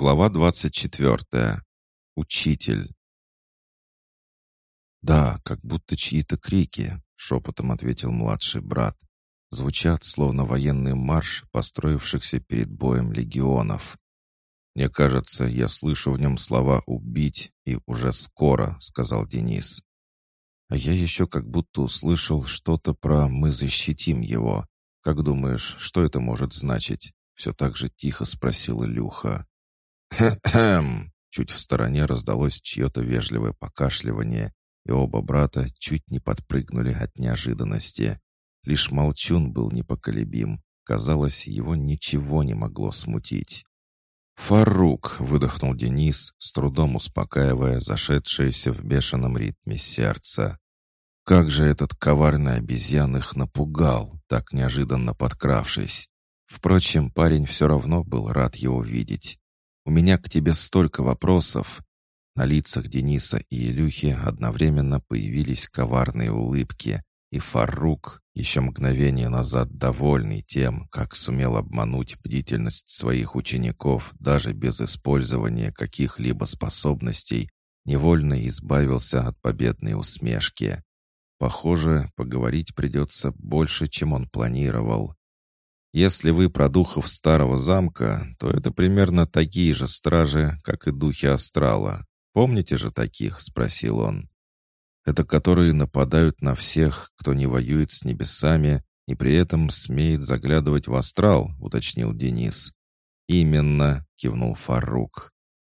Глава 24. Учитель. «Да, как будто чьи-то крики», — шепотом ответил младший брат. «Звучат, словно военный марш построившихся перед боем легионов. Мне кажется, я слышу в нем слова «убить» и «уже скоро», — сказал Денис. А я еще как будто услышал что-то про «мы защитим его». Как думаешь, что это может значить?» Все так же тихо спросила Люха. «Хм-хм!» Чуть в стороне раздалось чье-то вежливое покашливание, и оба брата чуть не подпрыгнули от неожиданности. Лишь молчун был непоколебим. Казалось, его ничего не могло смутить. «Фарук!» — выдохнул Денис, с трудом успокаивая зашедшееся в бешеном ритме сердце. Как же этот коварный обезьян их напугал, так неожиданно подкравшись. Впрочем, парень все равно был рад его видеть. У меня к тебе столько вопросов». На лицах Дениса и Илюхи одновременно появились коварные улыбки, и Фарук, еще мгновение назад довольный тем, как сумел обмануть бдительность своих учеников даже без использования каких-либо способностей, невольно избавился от победной усмешки. Похоже, поговорить придется больше, чем он планировал. Если вы про духов старого замка, то это примерно такие же стражи, как и духи астрала. Помните же таких?» — спросил он. «Это которые нападают на всех, кто не воюет с небесами и при этом смеет заглядывать в астрал», — уточнил Денис. «Именно», — кивнул Фарук.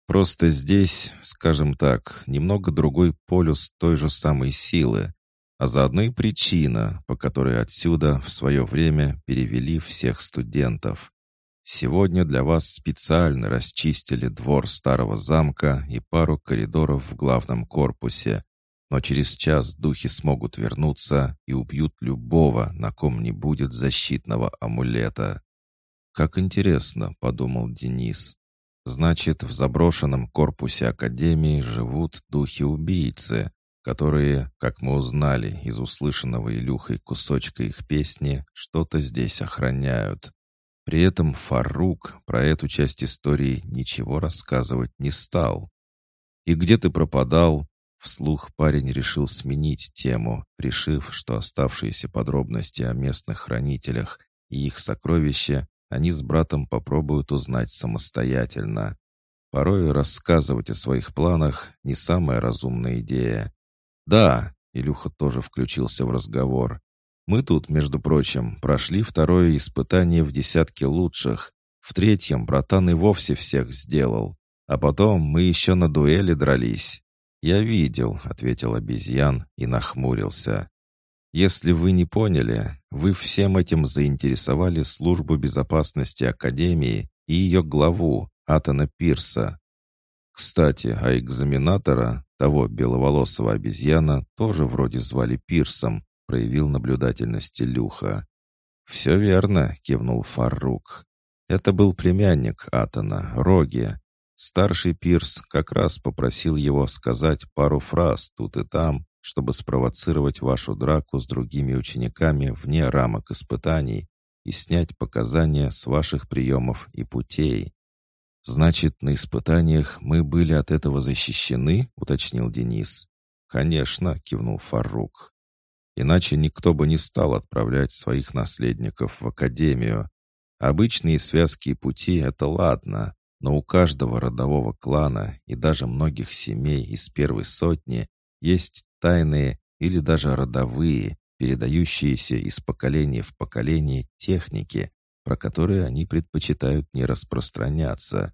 «Просто здесь, скажем так, немного другой полюс той же самой силы, а заодно и причина, по которой отсюда в свое время перевели всех студентов. Сегодня для вас специально расчистили двор старого замка и пару коридоров в главном корпусе, но через час духи смогут вернуться и убьют любого, на ком не будет защитного амулета. «Как интересно», — подумал Денис. «Значит, в заброшенном корпусе Академии живут духи-убийцы, которые, как мы узнали из услышанного Илюхой кусочка их песни, что-то здесь охраняют. При этом Фарук про эту часть истории ничего рассказывать не стал. «И где ты пропадал?» Вслух парень решил сменить тему, решив, что оставшиеся подробности о местных хранителях и их сокровища они с братом попробуют узнать самостоятельно. Порой рассказывать о своих планах не самая разумная идея. «Да», — Илюха тоже включился в разговор. «Мы тут, между прочим, прошли второе испытание в десятке лучших. В третьем братан и вовсе всех сделал. А потом мы еще на дуэли дрались». «Я видел», — ответил обезьян и нахмурился. «Если вы не поняли, вы всем этим заинтересовали службу безопасности Академии и ее главу, Атана Пирса. Кстати, а экзаменатора, того беловолосого обезьяна, тоже вроде звали Пирсом, проявил наблюдательность Илюха. «Все верно», — кивнул Фарук. «Это был племянник Атона, Роги. Старший Пирс как раз попросил его сказать пару фраз тут и там, чтобы спровоцировать вашу драку с другими учениками вне рамок испытаний и снять показания с ваших приемов и путей. «Значит, на испытаниях мы были от этого защищены?» — уточнил Денис. «Конечно», — кивнул Фарук. «Иначе никто бы не стал отправлять своих наследников в академию. Обычные связки и пути — это ладно, но у каждого родового клана и даже многих семей из первой сотни есть тайные или даже родовые, передающиеся из поколения в поколение техники, про которые они предпочитают не распространяться.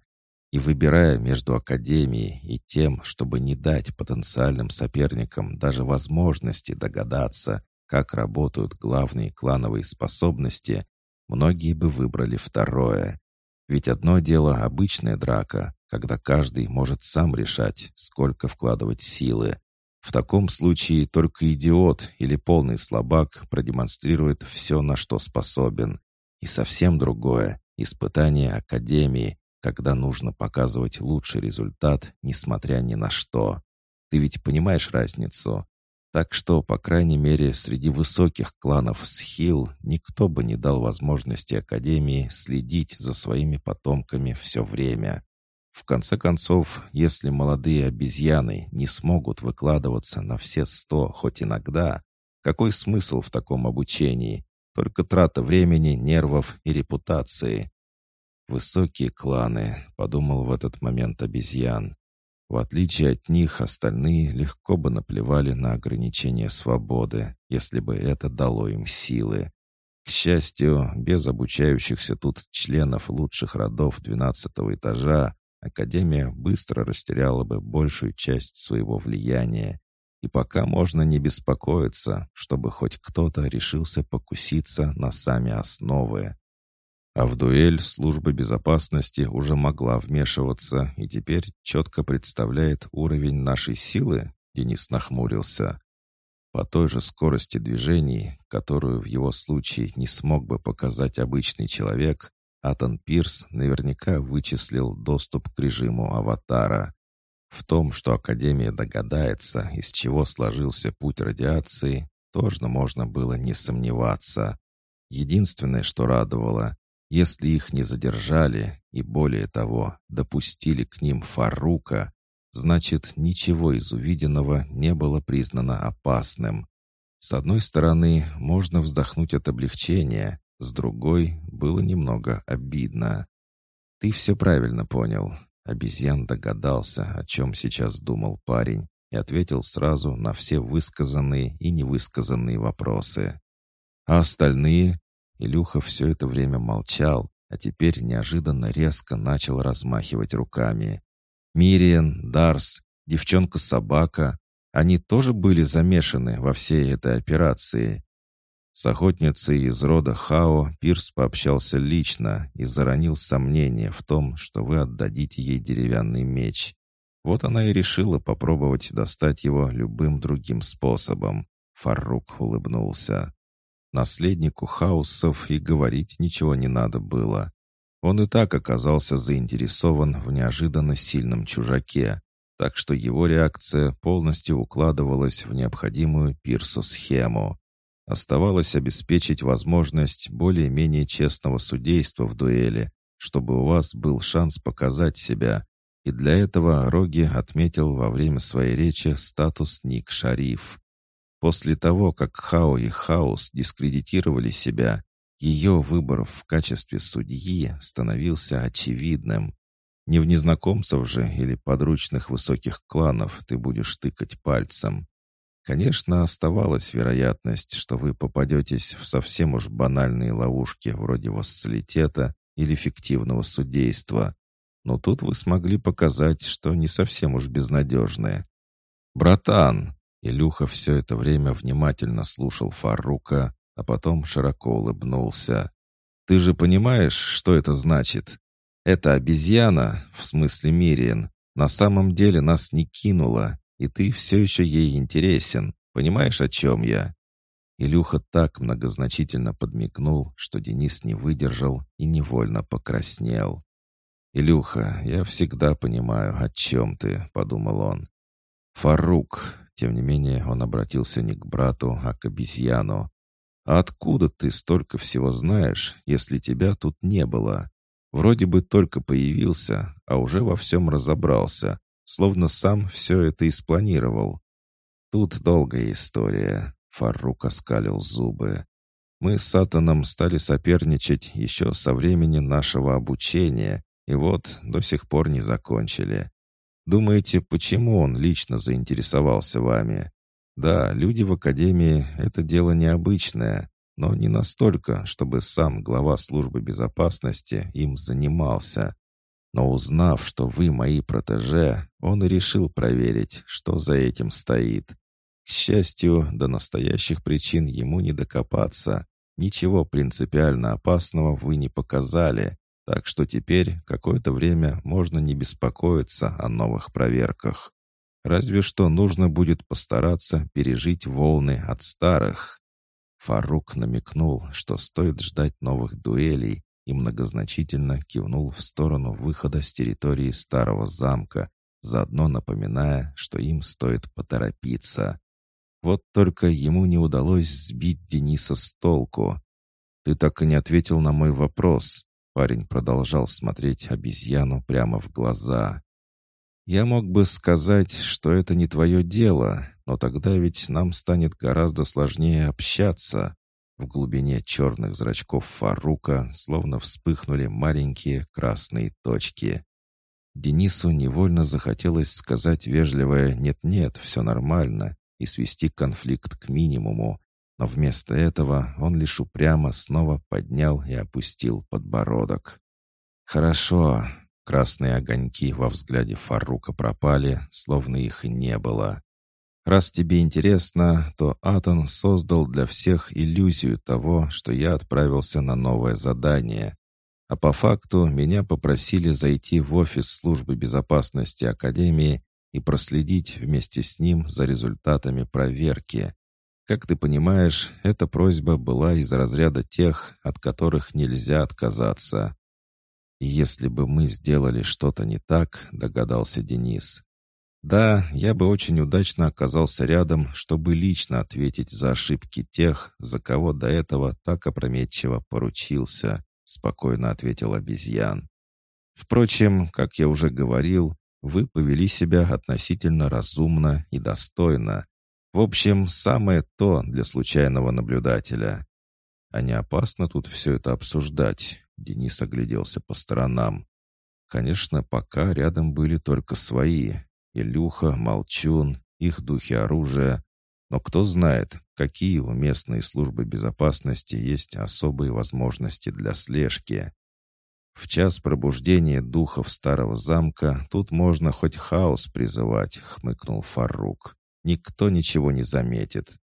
И выбирая между академией и тем, чтобы не дать потенциальным соперникам даже возможности догадаться, как работают главные клановые способности, многие бы выбрали второе. Ведь одно дело обычная драка, когда каждый может сам решать, сколько вкладывать силы. В таком случае только идиот или полный слабак продемонстрирует все, на что способен. И совсем другое — испытание Академии, когда нужно показывать лучший результат, несмотря ни на что. Ты ведь понимаешь разницу? Так что, по крайней мере, среди высоких кланов Схил никто бы не дал возможности Академии следить за своими потомками все время. В конце концов, если молодые обезьяны не смогут выкладываться на все сто хоть иногда, какой смысл в таком обучении? Только трата времени, нервов и репутации. «Высокие кланы», — подумал в этот момент обезьян. В отличие от них, остальные легко бы наплевали на ограничение свободы, если бы это дало им силы. К счастью, без обучающихся тут членов лучших родов двенадцатого этажа Академия быстро растеряла бы большую часть своего влияния. И пока можно не беспокоиться, чтобы хоть кто-то решился покуситься на сами основы. А в дуэль служба безопасности уже могла вмешиваться и теперь четко представляет уровень нашей силы, Денис нахмурился. По той же скорости движений, которую в его случае не смог бы показать обычный человек, Атон Пирс наверняка вычислил доступ к режиму аватара. В том, что Академия догадается, из чего сложился путь радиации, тоже можно было не сомневаться. Единственное, что радовало, если их не задержали и, более того, допустили к ним Фарука, значит, ничего из увиденного не было признано опасным. С одной стороны, можно вздохнуть от облегчения, с другой было немного обидно. «Ты все правильно понял». Обезьян догадался, о чем сейчас думал парень, и ответил сразу на все высказанные и невысказанные вопросы. А остальные? Илюха все это время молчал, а теперь неожиданно резко начал размахивать руками. Мириан, Дарс, девчонка-собака, они тоже были замешаны во всей этой операции. С охотницей из рода Хао Пирс пообщался лично и заронил сомнение в том, что вы отдадите ей деревянный меч. Вот она и решила попробовать достать его любым другим способом. Фарук улыбнулся. Наследнику хаосов и говорить ничего не надо было. Он и так оказался заинтересован в неожиданно сильном чужаке, так что его реакция полностью укладывалась в необходимую Пирсу схему. Оставалось обеспечить возможность более-менее честного судейства в дуэли, чтобы у вас был шанс показать себя. И для этого Роги отметил во время своей речи статус Ник Шариф. После того, как Хао и Хаус дискредитировали себя, ее выбор в качестве судьи становился очевидным. Не в незнакомцев же или подручных высоких кланов ты будешь тыкать пальцем. Конечно, оставалась вероятность, что вы попадетесь в совсем уж банальные ловушки вроде вассалитета или фиктивного судейства. Но тут вы смогли показать, что не совсем уж безнадежные. «Братан!» Илюха все это время внимательно слушал Фарука, а потом широко улыбнулся. «Ты же понимаешь, что это значит? Эта обезьяна, в смысле Мириен, на самом деле нас не кинула, и ты все еще ей интересен. Понимаешь, о чем я?» Илюха так многозначительно подмигнул, что Денис не выдержал и невольно покраснел. «Илюха, я всегда понимаю, о чем ты», — подумал он. «Фарук», тем не менее он обратился не к брату, а к обезьяну. «А откуда ты столько всего знаешь, если тебя тут не было? Вроде бы только появился, а уже во всем разобрался, словно сам все это и спланировал. Тут долгая история. Фарук оскалил зубы. Мы с Сатаном стали соперничать еще со времени нашего обучения, и вот до сих пор не закончили. Думаете, почему он лично заинтересовался вами? Да, люди в Академии — это дело необычное, но не настолько, чтобы сам глава службы безопасности им занимался. Но узнав, что вы мои протеже, он решил проверить, что за этим стоит. К счастью, до настоящих причин ему не докопаться. Ничего принципиально опасного вы не показали, так что теперь какое-то время можно не беспокоиться о новых проверках. Разве что нужно будет постараться пережить волны от старых. Фарук намекнул, что стоит ждать новых дуэлей, и многозначительно кивнул в сторону выхода с территории старого замка, заодно напоминая, что им стоит поторопиться. Вот только ему не удалось сбить Дениса с толку. «Ты так и не ответил на мой вопрос. Парень продолжал смотреть обезьяну прямо в глаза. «Я мог бы сказать, что это не твое дело, но тогда ведь нам станет гораздо сложнее общаться». В глубине черных зрачков Фарука словно вспыхнули маленькие красные точки. Денису невольно захотелось сказать вежливое «нет-нет, все нормально» и свести конфликт к минимуму, но вместо этого он лишь упрямо снова поднял и опустил подбородок. «Хорошо». Красные огоньки во взгляде Фарука пропали, словно их не было. «Раз тебе интересно, то Атон создал для всех иллюзию того, что я отправился на новое задание. А по факту меня попросили зайти в офис службы безопасности Академии и проследить вместе с ним за результатами проверки. Как ты понимаешь, эта просьба была из разряда тех, от которых нельзя отказаться. «Если бы мы сделали что-то не так», — догадался Денис. «Да, я бы очень удачно оказался рядом, чтобы лично ответить за ошибки тех, за кого до этого так опрометчиво поручился», — спокойно ответил обезьян. «Впрочем, как я уже говорил, вы повели себя относительно разумно и достойно, в общем, самое то для случайного наблюдателя. А не опасно тут все это обсуждать? Денис огляделся по сторонам. Конечно, пока рядом были только свои. Илюха, Молчун, их духи оружия. Но кто знает, какие у местной службы безопасности есть особые возможности для слежки. В час пробуждения духов старого замка тут можно хоть хаос призывать, хмыкнул Фарук никто ничего не заметит.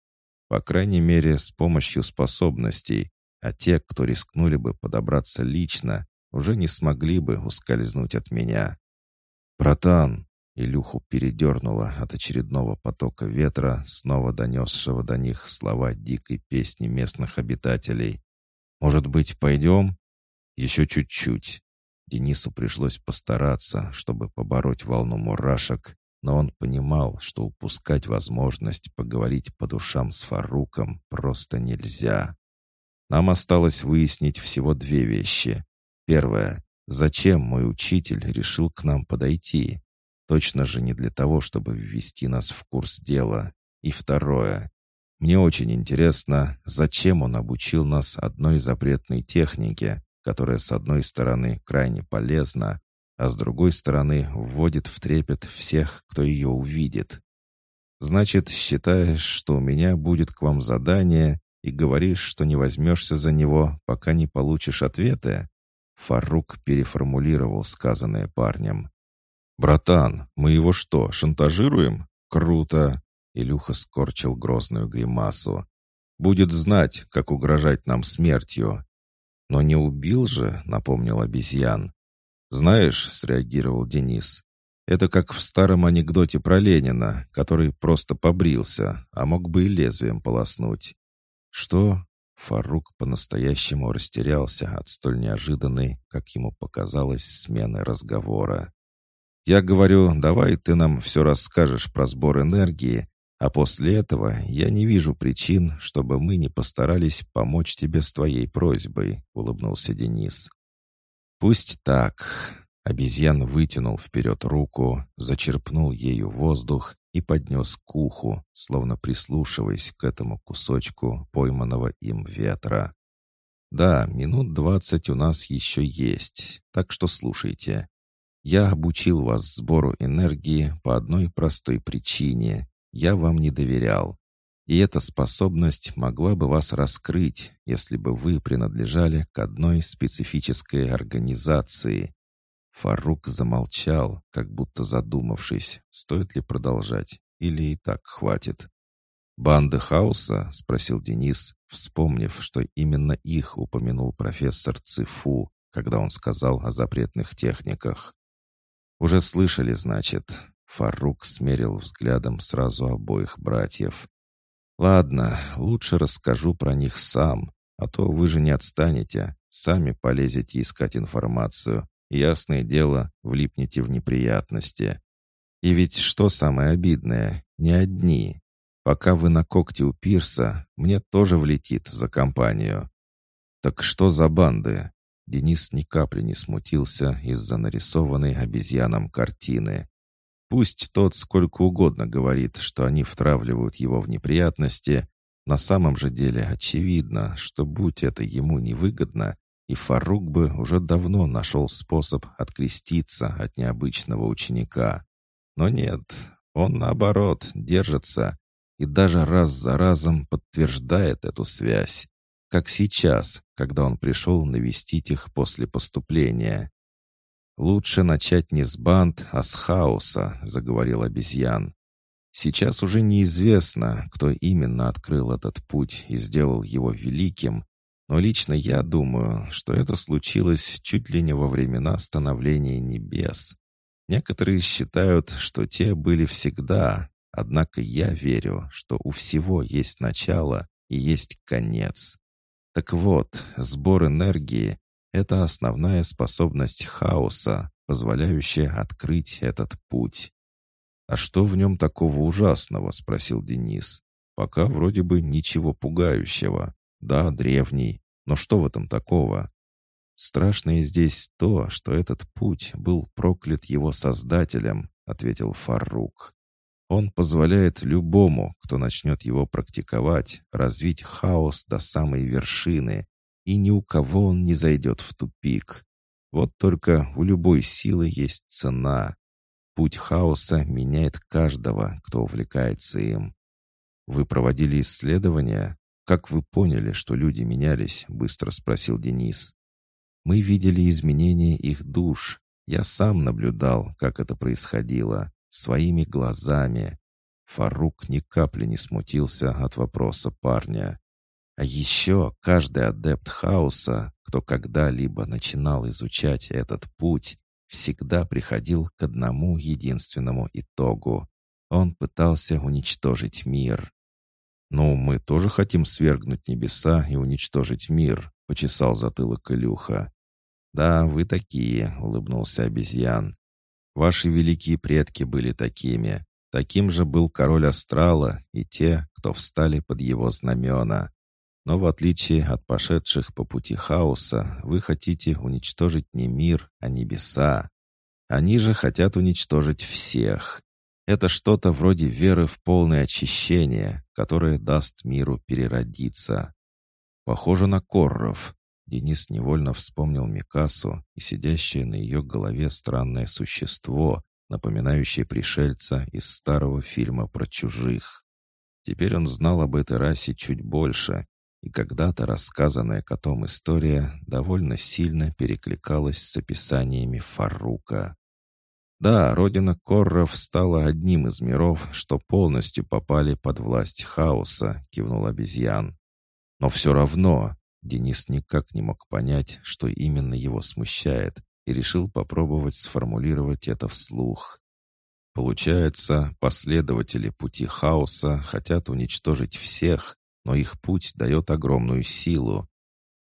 По крайней мере, с помощью способностей, а те, кто рискнули бы подобраться лично, уже не смогли бы ускользнуть от меня. «Братан!» — Илюху передернуло от очередного потока ветра, снова донесшего до них слова дикой песни местных обитателей. «Может быть, пойдем?» «Еще чуть-чуть». Денису пришлось постараться, чтобы побороть волну мурашек, но он понимал, что упускать возможность поговорить по душам с Фаруком просто нельзя. Нам осталось выяснить всего две вещи. Первое. Зачем мой учитель решил к нам подойти? Точно же не для того, чтобы ввести нас в курс дела. И второе. Мне очень интересно, зачем он обучил нас одной запретной технике, которая, с одной стороны, крайне полезна, а с другой стороны вводит в трепет всех, кто ее увидит. Значит, считаешь, что у меня будет к вам задание, и говоришь, что не возьмешься за него, пока не получишь ответа?» Фарук переформулировал сказанное парнем. «Братан, мы его что, шантажируем? Круто!» Илюха скорчил грозную гримасу. «Будет знать, как угрожать нам смертью». «Но не убил же», — напомнил обезьян. «Знаешь», — среагировал Денис, «это как в старом анекдоте про Ленина, который просто побрился, а мог бы и лезвием полоснуть». «Что?» Фарук по-настоящему растерялся от столь неожиданной, как ему показалось, смены разговора. «Я говорю, давай ты нам все расскажешь про сбор энергии, а после этого я не вижу причин, чтобы мы не постарались помочь тебе с твоей просьбой», — улыбнулся Денис. «Пусть так». Обезьян вытянул вперед руку, зачерпнул ею воздух и поднес к уху, словно прислушиваясь к этому кусочку пойманного им ветра. «Да, минут двадцать у нас еще есть, так что слушайте. Я обучил вас сбору энергии по одной простой причине. Я вам не доверял. И эта способность могла бы вас раскрыть, если бы вы принадлежали к одной специфической организации. Фарук замолчал, как будто задумавшись, стоит ли продолжать, или и так хватит. «Банды хаоса?» — спросил Денис, вспомнив, что именно их упомянул профессор Цифу, когда он сказал о запретных техниках. «Уже слышали, значит?» Фарук смерил взглядом сразу обоих братьев. «Ладно, лучше расскажу про них сам, а то вы же не отстанете, сами полезете искать информацию, ясное дело, влипнете в неприятности. И ведь что самое обидное, не одни. Пока вы на когте у пирса, мне тоже влетит за компанию. Так что за банды? Денис ни капли не смутился из-за нарисованной обезьяном картины. Пусть тот сколько угодно говорит, что они втравливают его в неприятности, на самом же деле очевидно, что будь это ему невыгодно, и Фарук бы уже давно нашел способ откреститься от необычного ученика. Но нет, он наоборот держится и даже раз за разом подтверждает эту связь, как сейчас, когда он пришел навестить их после поступления. «Лучше начать не с банд, а с хаоса», — заговорил обезьян. «Сейчас уже неизвестно, кто именно открыл этот путь и сделал его великим, но лично я думаю, что это случилось чуть ли не во времена становления небес. Некоторые считают, что те были всегда, однако я верю, что у всего есть начало и есть конец. Так вот, сбор энергии это основная способность хаоса, позволяющая открыть этот путь. «А что в нем такого ужасного?» — спросил Денис. «Пока вроде бы ничего пугающего. Да, древний, но что в этом такого?» «Страшное здесь то, что этот путь был проклят его создателем», — ответил Фарук. «Он позволяет любому, кто начнет его практиковать, развить хаос до самой вершины, и ни у кого он не зайдет в тупик. Вот только у любой силы есть цена. Путь хаоса меняет каждого, кто увлекается им. Вы проводили исследования? Как вы поняли, что люди менялись? Быстро спросил Денис. Мы видели изменения их душ. Я сам наблюдал, как это происходило, своими глазами. Фарук ни капли не смутился от вопроса парня. А еще каждый адепт хаоса, кто когда-либо начинал изучать этот путь, всегда приходил к одному единственному итогу. Он пытался уничтожить мир. «Ну, мы тоже хотим свергнуть небеса и уничтожить мир», — почесал затылок Илюха. «Да, вы такие», — улыбнулся обезьян. «Ваши великие предки были такими. Таким же был король Астрала и те, кто встали под его знамена. Но в отличие от пошедших по пути хаоса, вы хотите уничтожить не мир, а небеса. Они же хотят уничтожить всех. Это что-то вроде веры в полное очищение, которое даст миру переродиться. Похоже на Корров. Денис невольно вспомнил Микасу и сидящее на ее голове странное существо, напоминающее пришельца из старого фильма про чужих. Теперь он знал об этой расе чуть больше и когда-то рассказанная котом история довольно сильно перекликалась с описаниями Фарука. Да, родина Корров стала одним из миров, что полностью попали под власть хаоса, кивнул обезьян. Но все равно Денис никак не мог понять, что именно его смущает, и решил попробовать сформулировать это вслух. Получается, последователи пути хаоса хотят уничтожить всех, но их путь дает огромную силу.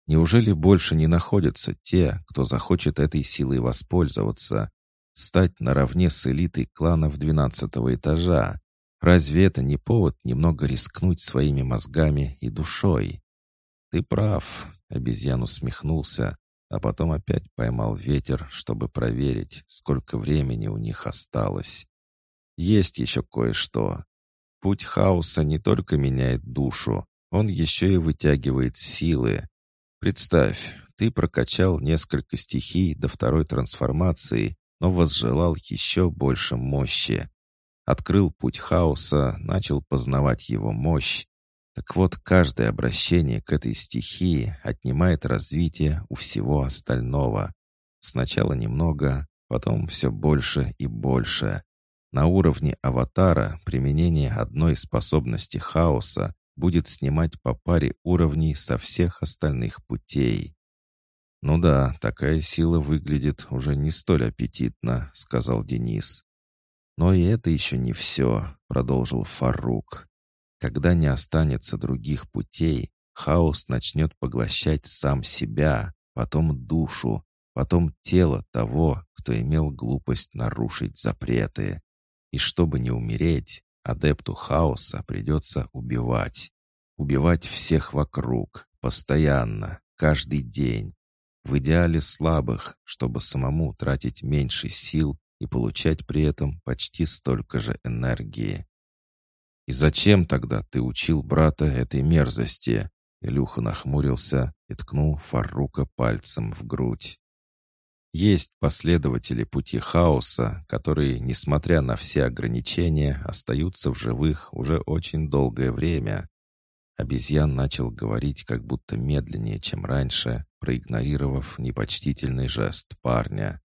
Неужели больше не находятся те, кто захочет этой силой воспользоваться, стать наравне с элитой кланов двенадцатого этажа? Разве это не повод немного рискнуть своими мозгами и душой? Ты прав, обезьян усмехнулся, а потом опять поймал ветер, чтобы проверить, сколько времени у них осталось. Есть еще кое-что. Путь хаоса не только меняет душу, он еще и вытягивает силы. Представь, ты прокачал несколько стихий до второй трансформации, но возжелал еще больше мощи. Открыл путь хаоса, начал познавать его мощь. Так вот, каждое обращение к этой стихии отнимает развитие у всего остального. Сначала немного, потом все больше и больше. На уровне аватара применение одной способности хаоса будет снимать по паре уровней со всех остальных путей. «Ну да, такая сила выглядит уже не столь аппетитно», — сказал Денис. «Но и это еще не все», — продолжил Фарук. «Когда не останется других путей, хаос начнет поглощать сам себя, потом душу, потом тело того, кто имел глупость нарушить запреты. И чтобы не умереть, Адепту хаоса придется убивать. Убивать всех вокруг, постоянно, каждый день. В идеале слабых, чтобы самому тратить меньше сил и получать при этом почти столько же энергии. «И зачем тогда ты учил брата этой мерзости?» Илюха нахмурился и ткнул Фаррука пальцем в грудь. Есть последователи пути хаоса, которые, несмотря на все ограничения, остаются в живых уже очень долгое время. Обезьян начал говорить как будто медленнее, чем раньше, проигнорировав непочтительный жест парня.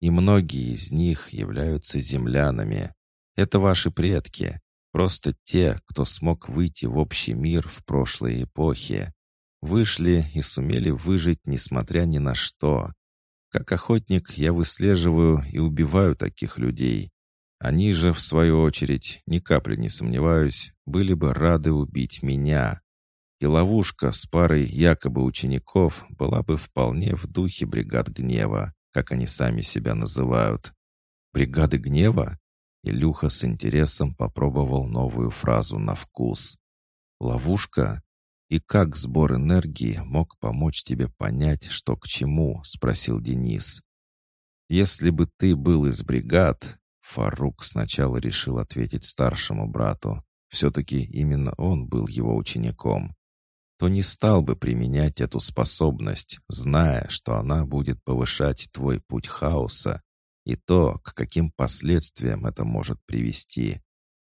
И многие из них являются землянами. Это ваши предки, просто те, кто смог выйти в общий мир в прошлой эпохе. Вышли и сумели выжить, несмотря ни на что. Как охотник я выслеживаю и убиваю таких людей. Они же, в свою очередь, ни капли не сомневаюсь, были бы рады убить меня. И ловушка с парой якобы учеников была бы вполне в духе бригад гнева, как они сами себя называют. «Бригады гнева?» Илюха с интересом попробовал новую фразу на вкус. «Ловушка? «И как сбор энергии мог помочь тебе понять, что к чему?» — спросил Денис. «Если бы ты был из бригад...» Фарук сначала решил ответить старшему брату. Все-таки именно он был его учеником. То не стал бы применять эту способность, зная, что она будет повышать твой путь хаоса и то, к каким последствиям это может привести.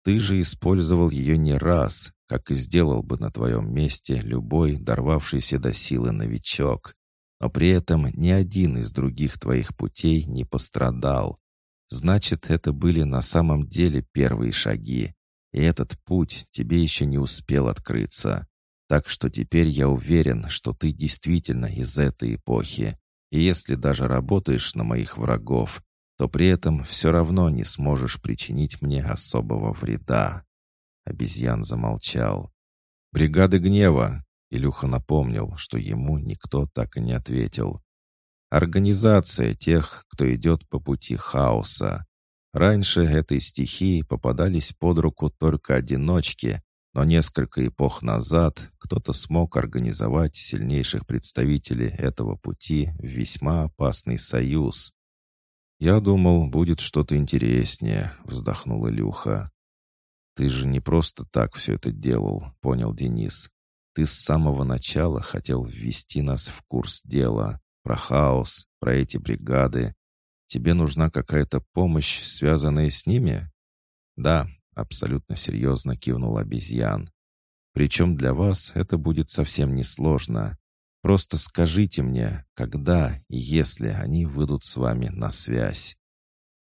Ты же использовал ее не раз, как и сделал бы на твоем месте любой дорвавшийся до силы новичок. Но при этом ни один из других твоих путей не пострадал. Значит, это были на самом деле первые шаги. И этот путь тебе еще не успел открыться. Так что теперь я уверен, что ты действительно из этой эпохи. И если даже работаешь на моих врагов, то при этом все равно не сможешь причинить мне особого вреда». Обезьян замолчал. «Бригады гнева!» Илюха напомнил, что ему никто так и не ответил. «Организация тех, кто идет по пути хаоса. Раньше этой стихии попадались под руку только одиночки, но несколько эпох назад кто-то смог организовать сильнейших представителей этого пути в весьма опасный союз. «Я думал, будет что-то интереснее», — вздохнул Илюха. «Ты же не просто так все это делал», — понял Денис. «Ты с самого начала хотел ввести нас в курс дела, про хаос, про эти бригады. Тебе нужна какая-то помощь, связанная с ними?» «Да», — абсолютно серьезно кивнул обезьян. «Причем для вас это будет совсем несложно. Просто скажите мне, когда и если они выйдут с вами на связь.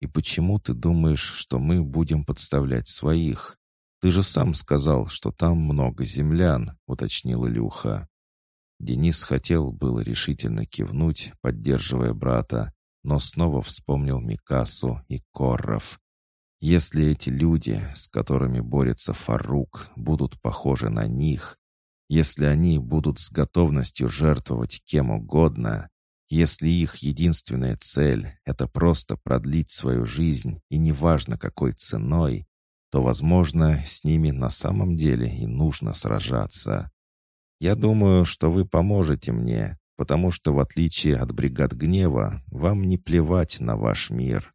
И почему ты думаешь, что мы будем подставлять своих? Ты же сам сказал, что там много землян, уточнил Илюха. Денис хотел было решительно кивнуть, поддерживая брата, но снова вспомнил Микасу и Корров. Если эти люди, с которыми борется Фарук, будут похожи на них, если они будут с готовностью жертвовать кем угодно, если их единственная цель — это просто продлить свою жизнь, и неважно какой ценой, то, возможно, с ними на самом деле и нужно сражаться. Я думаю, что вы поможете мне, потому что, в отличие от бригад гнева, вам не плевать на ваш мир.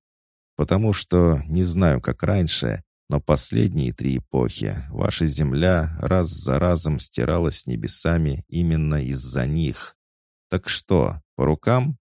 Потому что, не знаю, как раньше, но последние три эпохи ваша земля раз за разом стиралась небесами именно из-за них. Так что, по рукам?»